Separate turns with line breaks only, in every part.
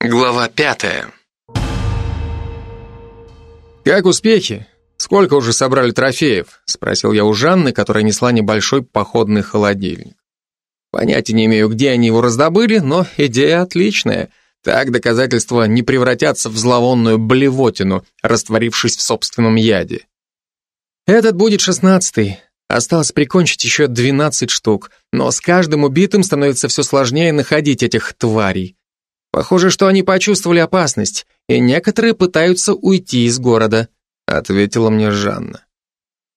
Глава пятая.
«Как успехи? Сколько уже собрали трофеев?» — спросил я у Жанны, которая несла небольшой походный холодильник. Понятия не имею, где они его раздобыли, но идея отличная. Так доказательства не превратятся в зловонную блевотину, растворившись в собственном яде. Этот будет шестнадцатый. Осталось прикончить еще двенадцать штук, но с каждым убитым становится все сложнее находить этих тварей. Похоже, что они почувствовали опасность, и некоторые пытаются уйти из города, ответила мне Жанна.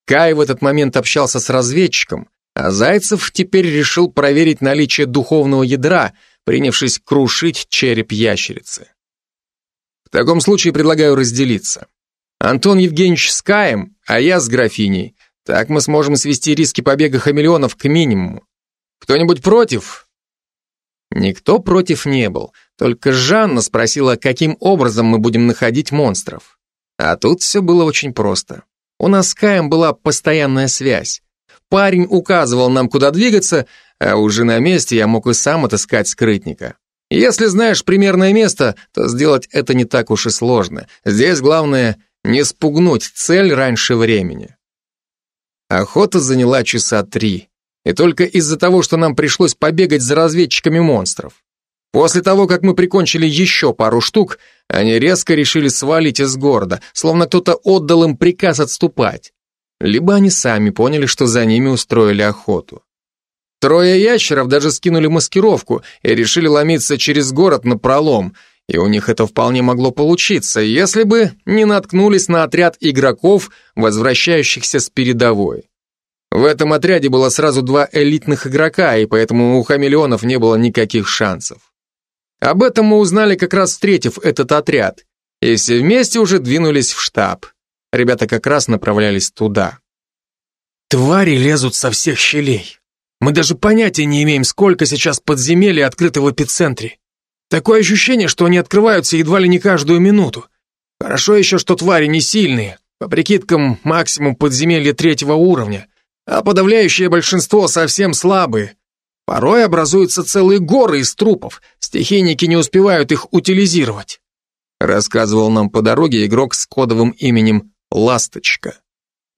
Кай в этот момент общался с разведчиком, а Зайцев теперь решил проверить наличие духовного ядра, принявшись крушить череп ящерицы. В таком случае предлагаю разделиться. Антон Евгеньевич с Каем, а я с графиней. Так мы сможем свести риски побега хамелеонов к минимуму. Кто-нибудь против? Никто против не был, только Жанна спросила, каким образом мы будем находить монстров. А тут все было очень просто. У нас с Каем была постоянная связь. Парень указывал нам, куда двигаться, а уже на месте я мог и сам отыскать скрытника. Если знаешь примерное место, то сделать это не так уж и сложно. Здесь главное не спугнуть цель раньше времени. Охота заняла часа три. И только из-за того, что нам пришлось побегать за разведчиками монстров. После того, как мы прикончили еще пару штук, они резко решили свалить из города, словно кто-то отдал им приказ отступать. Либо они сами поняли, что за ними устроили охоту. Трое ящеров даже скинули маскировку и решили ломиться через город на пролом, и у них это вполне могло получиться, если бы не наткнулись на отряд игроков, возвращающихся с передовой. В этом отряде было сразу два элитных игрока, и поэтому у хамелеонов не было никаких шансов. Об этом мы узнали, как раз встретив этот отряд, и все вместе уже двинулись в штаб. Ребята как раз направлялись туда.
Твари лезут со всех щелей. Мы даже понятия не имеем, сколько сейчас подземелий открыто в эпицентре. Такое ощущение, что они открываются едва ли не каждую минуту. Хорошо еще, что твари не сильные. По прикидкам, максимум подземелья третьего уровня а подавляющее большинство совсем слабые. Порой образуются целые горы из трупов, стихийники не успевают их утилизировать. Рассказывал нам по дороге игрок с кодовым именем «Ласточка».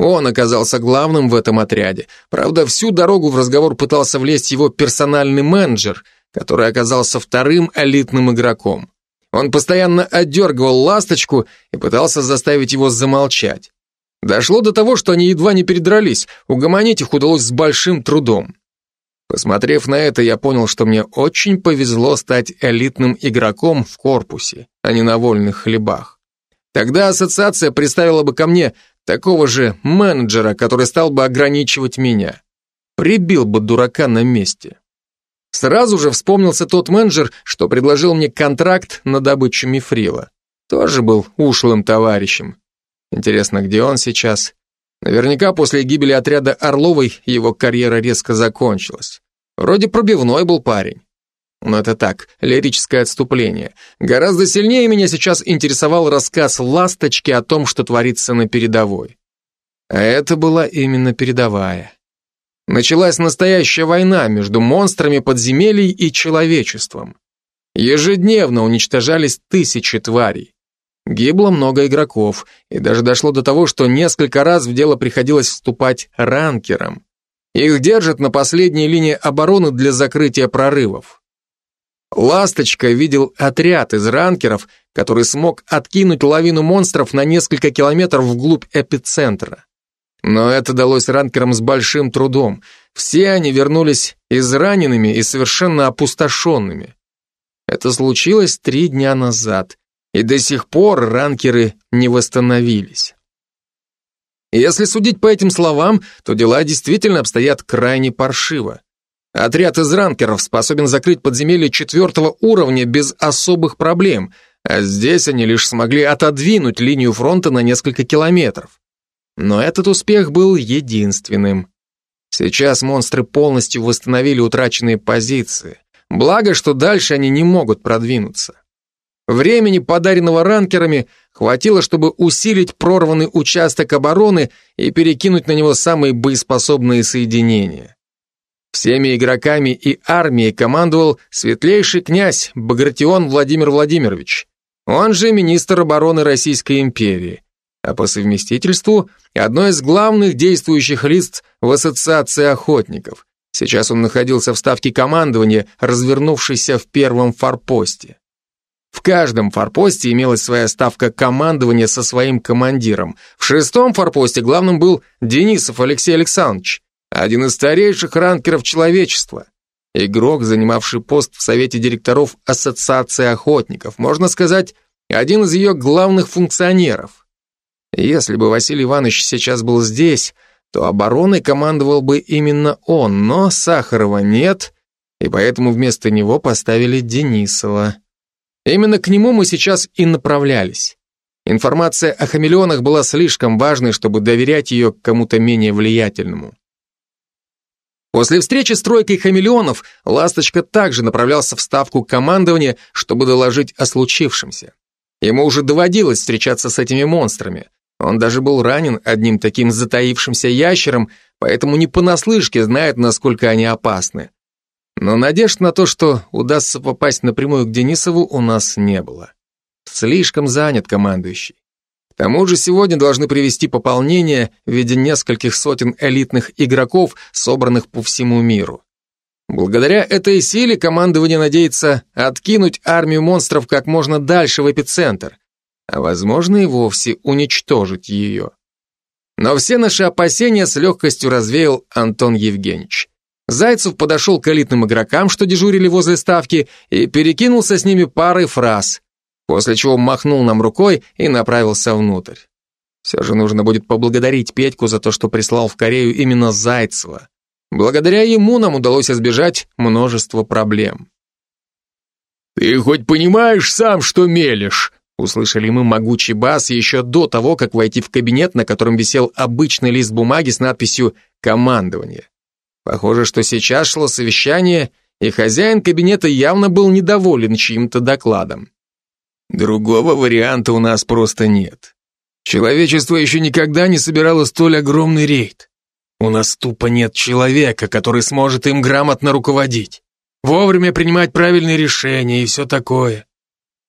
Он оказался главным в этом отряде. Правда, всю дорогу в разговор пытался влезть его персональный менеджер, который оказался вторым элитным игроком. Он постоянно отдергивал ласточку и пытался заставить его замолчать. Дошло до того, что они едва не передрались, угомонить их удалось с большим трудом. Посмотрев на это, я понял, что мне очень повезло стать элитным игроком в корпусе, а не на вольных хлебах. Тогда ассоциация представила бы ко мне такого же менеджера, который стал бы ограничивать меня. Прибил бы дурака на месте. Сразу же вспомнился тот менеджер, что предложил мне контракт на добычу мифрила. Тоже был ушлым товарищем. Интересно, где он сейчас? Наверняка после гибели отряда Орловой его карьера резко закончилась. Вроде пробивной был парень. Но это так, лирическое отступление. Гораздо сильнее меня сейчас интересовал рассказ «Ласточки» о том, что творится на передовой. А это была именно передовая. Началась настоящая война между монстрами подземелий и человечеством. Ежедневно уничтожались тысячи тварей. Гибло много игроков, и даже дошло до того, что несколько раз в дело приходилось вступать ранкерам. Их держат на последней линии обороны для закрытия прорывов. Ласточка видел отряд из ранкеров, который смог откинуть лавину монстров на несколько километров вглубь эпицентра. Но это далось ранкерам с большим трудом. Все они вернулись израненными и совершенно опустошенными. Это случилось три дня назад, и до сих пор ранкеры не восстановились. Если судить по этим словам, то дела действительно обстоят крайне паршиво. Отряд из ранкеров способен закрыть подземелье четвертого уровня без особых проблем, а здесь они лишь смогли отодвинуть линию фронта на несколько километров. Но этот успех был единственным. Сейчас монстры полностью восстановили утраченные позиции. Благо, что дальше они не могут продвинуться. Времени, подаренного ранкерами, хватило, чтобы усилить прорванный участок обороны и перекинуть на него самые боеспособные соединения.
Всеми игроками и армией командовал светлейший князь Багратион Владимир Владимирович, он же министр обороны Российской империи, а по совместительству одно из главных действующих лиц в Ассоциации охотников. Сейчас он находился в ставке командования, развернувшейся в первом форпосте. В каждом форпосте имелась своя ставка командования со своим командиром. В шестом форпосте главным был Денисов Алексей Александрович, один из старейших ранкеров человечества. Игрок, занимавший пост в совете директоров Ассоциации охотников, можно сказать, один из ее главных функционеров. Если бы Василий Иванович сейчас был здесь, то обороной командовал бы именно он, но Сахарова нет, и поэтому вместо него поставили Денисова. Именно к нему мы сейчас и направлялись. Информация о хамелеонах была слишком важной, чтобы доверять ее кому-то менее влиятельному. После встречи с тройкой хамелеонов Ласточка также направлялся в ставку командования, чтобы доложить о случившемся. Ему уже доводилось встречаться с этими монстрами. Он даже был ранен одним таким затаившимся ящером, поэтому не понаслышке знает, насколько они опасны. Но надежд на то, что удастся попасть напрямую к Денисову, у нас не было. Слишком занят командующий. К тому же сегодня должны привести пополнение в виде нескольких сотен элитных игроков, собранных по всему миру. Благодаря этой силе командование надеется откинуть армию монстров как можно дальше в эпицентр, а возможно и вовсе уничтожить ее. Но все наши опасения с легкостью развеял Антон Евгеньевич. Зайцев подошел к элитным игрокам, что дежурили возле ставки, и перекинулся с ними парой фраз, после чего махнул нам рукой и направился внутрь. Все же нужно будет поблагодарить Петьку за то, что прислал в Корею именно Зайцева. Благодаря ему нам удалось избежать множества проблем.
«Ты хоть понимаешь сам, что мелешь?» Услышали мы могучий бас еще до того, как войти в кабинет, на котором висел обычный лист бумаги с надписью «Командование». Похоже, что сейчас шло совещание, и хозяин кабинета явно был недоволен чьим-то докладом. Другого варианта у нас просто нет. Человечество еще никогда не собирало столь огромный рейд. У нас тупо нет человека, который сможет им грамотно руководить, вовремя принимать правильные решения и все такое.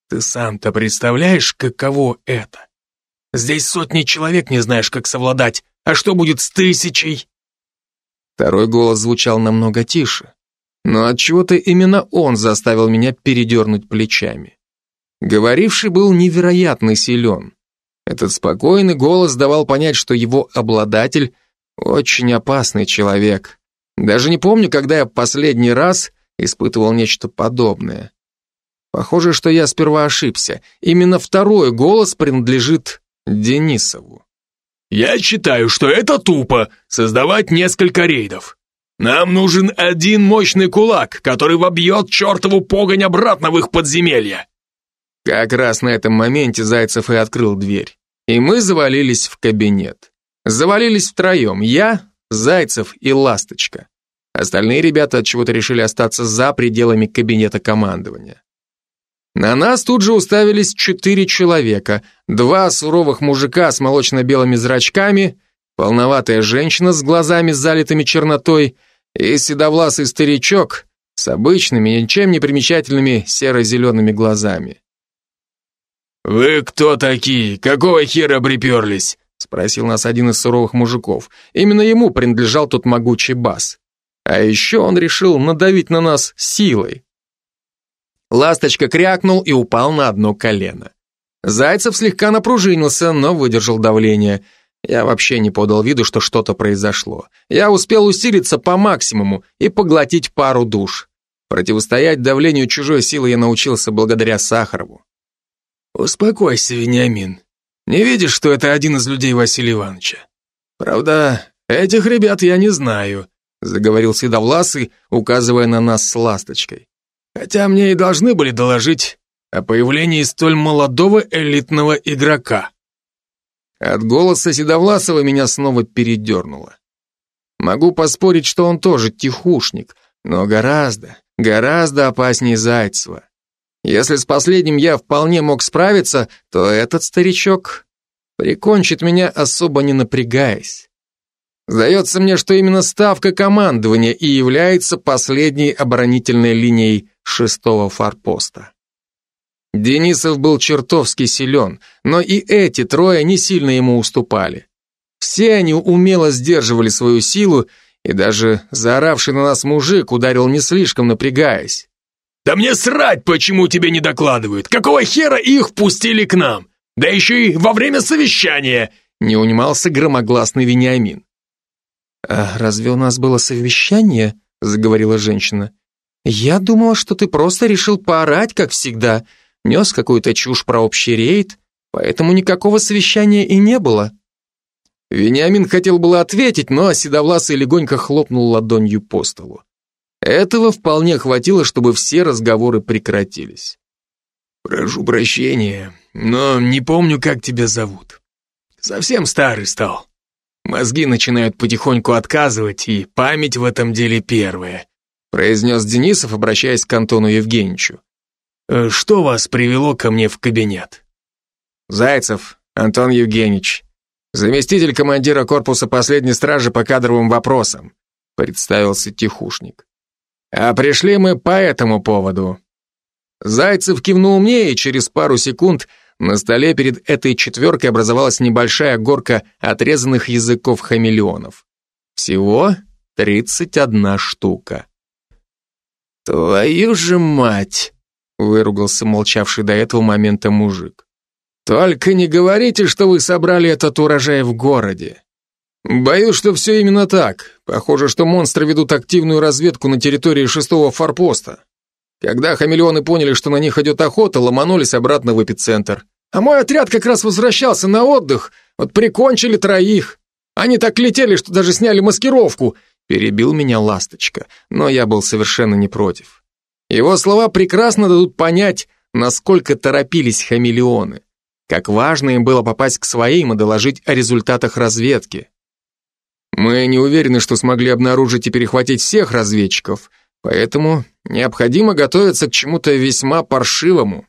Ты сам-то представляешь, каково это? Здесь сотни человек не знаешь, как совладать, а что будет с тысячей?
Второй голос звучал намного тише. Но отчего-то именно он заставил меня передернуть плечами. Говоривший был невероятно силен. Этот спокойный голос давал понять, что его обладатель очень опасный человек. Даже не помню, когда я последний раз испытывал нечто подобное. Похоже, что я сперва ошибся. Именно второй голос принадлежит Денисову.
Я считаю, что это тупо создавать несколько рейдов. Нам нужен один мощный кулак, который вобьет чертову погонь обратно в их подземелье.
Как раз на этом моменте Зайцев и открыл дверь. И мы завалились в кабинет. Завалились втроем. Я, Зайцев и Ласточка. Остальные ребята от чего-то решили остаться за пределами кабинета командования. На нас тут же уставились четыре человека. Два суровых мужика с молочно-белыми зрачками, полноватая женщина с глазами залитыми чернотой и седовласый старичок с обычными, ничем не примечательными серо-зелеными глазами.
«Вы кто такие? Какого хера приперлись?»
спросил нас один из суровых мужиков. Именно ему принадлежал тот могучий бас. А еще он решил надавить на нас силой. Ласточка крякнул и упал на одно колено. Зайцев слегка напружинился, но выдержал давление. Я вообще не подал виду, что что-то произошло. Я успел усилиться по максимуму и поглотить пару душ. Противостоять давлению чужой силы я научился благодаря Сахарову.
«Успокойся, Вениамин. Не видишь, что это один из людей Василия Ивановича? Правда, этих ребят я не знаю», заговорил Седовласый, указывая на нас с ласточкой. Хотя мне и должны были доложить о появлении столь молодого элитного игрока.
От голоса Седовласова меня снова передернуло. Могу поспорить, что он тоже тихушник, но гораздо, гораздо опаснее Зайцева. Если с последним я вполне мог справиться, то этот старичок прикончит меня, особо не напрягаясь. Сдается мне, что именно ставка командования и является последней оборонительной линией шестого форпоста. Денисов был чертовски силен, но и эти трое не сильно ему уступали. Все они умело сдерживали свою силу, и даже заоравший на нас мужик ударил не слишком напрягаясь.
«Да мне срать, почему тебе не докладывают! Какого хера их впустили к нам? Да еще и во время совещания!» Не унимался громогласный Вениамин.
«А разве у нас было совещание?» — заговорила женщина. «Я думала, что ты просто решил поорать, как всегда, нес какую-то чушь про общий рейд, поэтому никакого совещания и не было».
Вениамин хотел было ответить, но Седовласый легонько хлопнул ладонью по столу. Этого вполне хватило, чтобы все разговоры прекратились. «Прошу прощения, но не помню, как тебя зовут. Совсем старый стал. Мозги начинают потихоньку отказывать, и память в этом деле первая», произнес Денисов, обращаясь к Антону Евгеньевичу. «Э, «Что вас привело ко мне в кабинет?»
«Зайцев, Антон Евгеньевич, заместитель командира корпуса последней стражи по кадровым вопросам», представился тихушник. «А пришли мы по этому поводу». Зайцев кивнул мне, и через пару секунд на столе перед этой четверкой образовалась небольшая горка отрезанных языков хамелеонов. Всего 31 штука.
«Твою же мать!» — выругался молчавший до этого момента мужик. «Только не говорите, что вы собрали этот урожай в городе. Боюсь, что все именно так. Похоже, что монстры ведут активную разведку на территории шестого форпоста. Когда хамелеоны поняли, что на них идет охота, ломанулись обратно в эпицентр. А мой отряд как раз возвращался на отдых, вот прикончили троих. Они так летели, что даже сняли маскировку. Перебил меня ласточка, но я был совершенно не против. Его слова прекрасно дадут понять, насколько торопились хамелеоны. Как важно им было попасть к своим и доложить о результатах разведки. Мы не уверены, что смогли обнаружить и перехватить всех разведчиков, поэтому необходимо готовиться к чему-то весьма паршивому.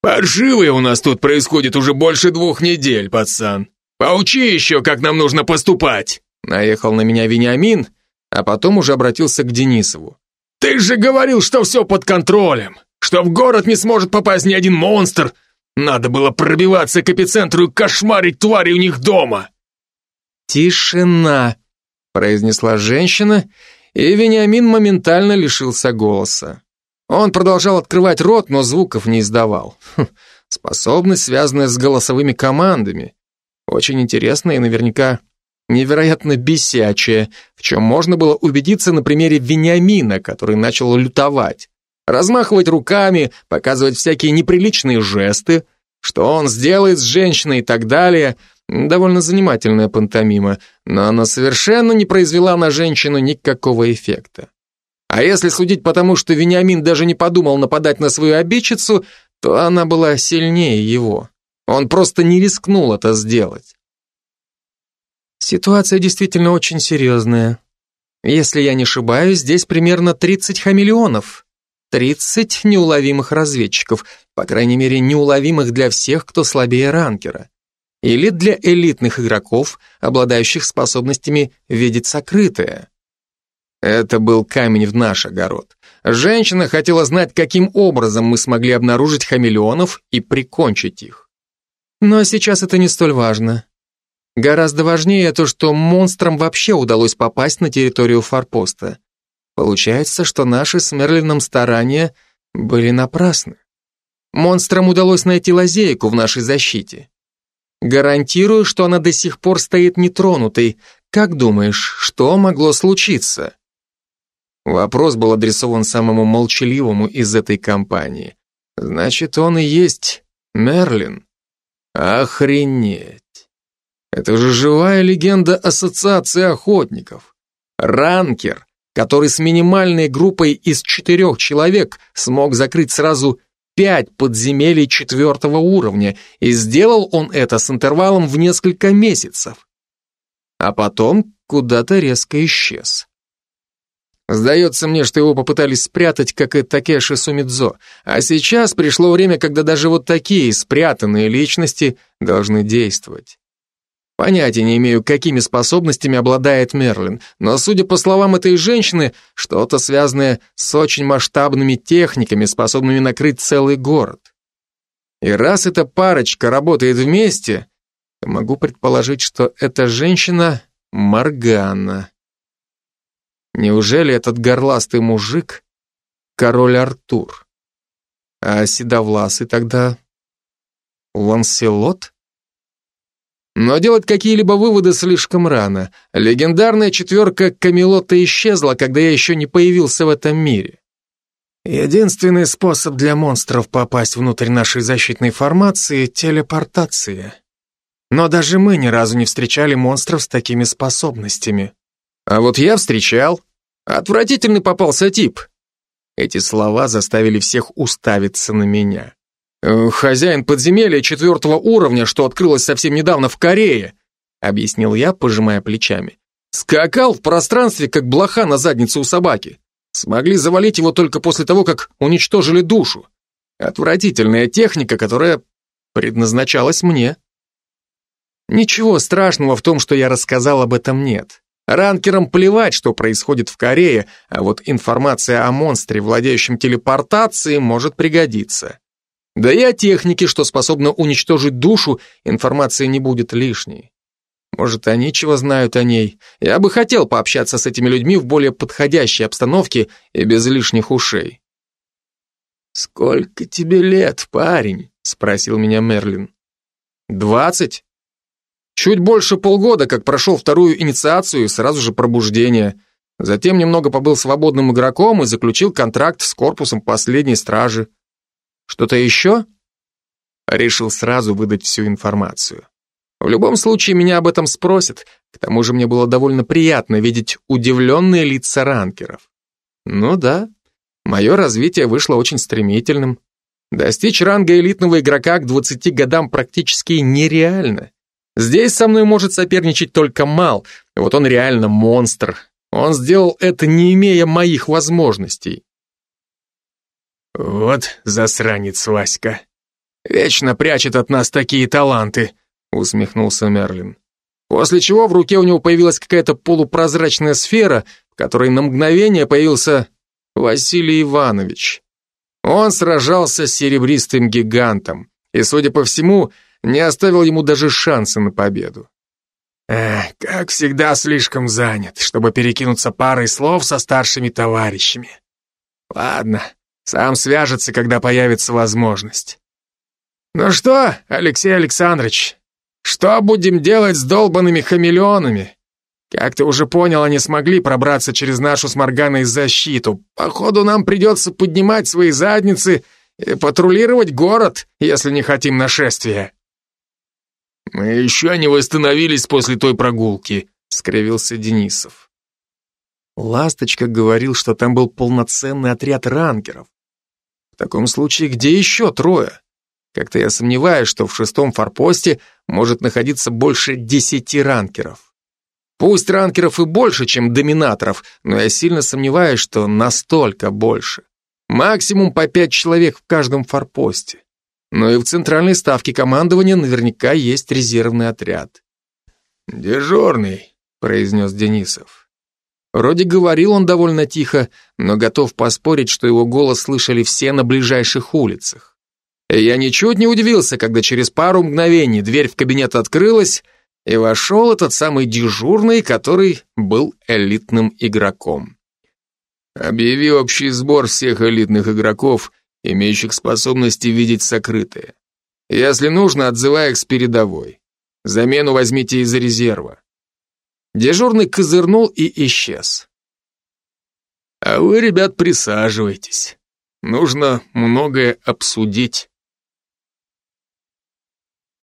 «Паршивое у нас тут происходит уже больше двух недель, пацан. Поучи еще, как нам нужно поступать!» Наехал на меня Вениамин, а потом уже обратился к Денисову. «Ты же говорил, что все под контролем, что в город не сможет попасть ни один монстр. Надо было пробиваться к эпицентру и кошмарить твари у них дома!»
«Тишина!» — произнесла женщина, и Вениамин моментально лишился голоса. Он продолжал открывать рот, но звуков не издавал. Хм, способность, связанная с голосовыми командами. Очень интересная и наверняка невероятно бесячая, в чем можно было убедиться на примере Вениамина, который начал лютовать. Размахивать руками, показывать всякие неприличные жесты, что он сделает с женщиной и так далее — Довольно занимательная пантомима, но она совершенно не произвела на женщину никакого эффекта. А если судить по тому, что Вениамин даже не подумал нападать на свою обидчицу, то она была сильнее его. Он просто не рискнул это сделать. Ситуация действительно очень серьезная. Если я не ошибаюсь, здесь примерно 30 хамелеонов. 30 неуловимых разведчиков, по крайней мере, неуловимых для всех, кто слабее ранкера или для элитных игроков, обладающих способностями видеть сокрытое. Это был камень в наш огород. Женщина хотела знать, каким образом мы смогли обнаружить хамелеонов и прикончить их. Но сейчас это не столь важно. Гораздо важнее то, что монстрам вообще удалось попасть на территорию форпоста. Получается, что наши с Мерлином старания были напрасны. Монстрам удалось найти лазейку в нашей защите. Гарантирую, что она до сих пор стоит нетронутой. Как думаешь, что могло случиться? Вопрос был адресован самому молчаливому из этой компании. Значит, он и есть Мерлин. Охренеть. Это же живая легенда Ассоциации охотников. Ранкер, который с минимальной группой из четырех человек смог закрыть сразу пять подземелий четвертого уровня, и сделал он это с интервалом в несколько месяцев. А потом куда-то резко исчез. Сдается мне, что его попытались спрятать, как и Такеши Сумидзо, а сейчас пришло время, когда даже вот такие спрятанные личности должны действовать. Понятия не имею, какими способностями обладает Мерлин, но, судя по словам этой женщины, что-то связанное с очень масштабными техниками, способными накрыть целый город. И раз эта парочка работает вместе, то могу предположить, что эта женщина — Маргана. Неужели этот горластый мужик — король Артур? А седовласый тогда Ланселот? Но делать какие-либо выводы слишком рано. Легендарная четверка Камелота исчезла, когда я еще не появился в этом мире. Единственный способ для монстров попасть внутрь нашей защитной формации — телепортация. Но даже мы ни разу не встречали монстров с такими способностями. А вот я встречал. Отвратительный попался тип. Эти слова заставили всех уставиться на меня. Э, «Хозяин подземелья четвертого уровня, что открылось совсем недавно в Корее», объяснил я, пожимая плечами. «Скакал в пространстве, как блоха на заднице у собаки. Смогли завалить его только после того, как уничтожили душу. Отвратительная техника, которая предназначалась мне». Ничего страшного в том, что я рассказал об этом нет. Ранкерам плевать, что происходит в Корее, а вот информация о монстре, владеющем телепортацией, может пригодиться. Да и о технике, что способна уничтожить душу, информации не будет лишней. Может, они чего знают о ней. Я бы хотел пообщаться с этими людьми в более подходящей обстановке и без лишних ушей. «Сколько тебе лет, парень?» — спросил меня Мерлин. «Двадцать. Чуть больше полгода, как прошел вторую инициацию и сразу же пробуждение. Затем немного побыл свободным игроком и заключил контракт с корпусом последней стражи. Что-то еще? Решил сразу выдать всю информацию. В любом случае меня об этом спросят. К тому же мне было довольно приятно видеть удивленные лица ранкеров. Ну да, мое развитие вышло очень стремительным. Достичь ранга элитного игрока к 20 годам практически нереально. Здесь со мной может соперничать только Мал, вот он реально монстр. Он сделал это, не имея моих возможностей.
«Вот засранец Васька. Вечно прячет от нас такие таланты», — усмехнулся Мерлин.
После чего в руке у него появилась какая-то полупрозрачная сфера, в которой на мгновение появился Василий Иванович. Он сражался с серебристым гигантом и, судя по всему, не оставил ему даже шанса на победу.
Эх, как всегда слишком занят, чтобы перекинуться парой слов со старшими товарищами. Ладно, сам свяжется, когда появится возможность. Ну что, Алексей Александрович, что будем делать с долбанными хамелеонами? Как ты уже понял, они смогли пробраться через нашу с Морганой защиту. Походу, нам придется поднимать свои задницы и патрулировать город, если не хотим нашествия.
Мы еще не восстановились после той прогулки, скривился Денисов.
Ласточка говорил, что там был полноценный отряд ранкеров. В таком случае, где еще трое? Как-то я сомневаюсь, что в шестом форпосте может находиться больше десяти ранкеров. Пусть ранкеров и больше, чем доминаторов, но я сильно сомневаюсь, что настолько больше. Максимум по пять человек в каждом форпосте. Но и в центральной ставке командования наверняка есть резервный отряд.
«Дежурный», — произнес Денисов.
Вроде говорил он довольно тихо, но готов поспорить, что его голос слышали все на ближайших улицах. Я ничуть не удивился, когда через пару мгновений дверь в кабинет открылась, и вошел этот самый дежурный, который был элитным игроком.
«Объяви общий сбор всех элитных игроков, имеющих способности видеть сокрытое. Если нужно, отзывай их с передовой. Замену возьмите из резерва.
Дежурный козырнул и исчез.
А вы, ребят, присаживайтесь. Нужно многое обсудить.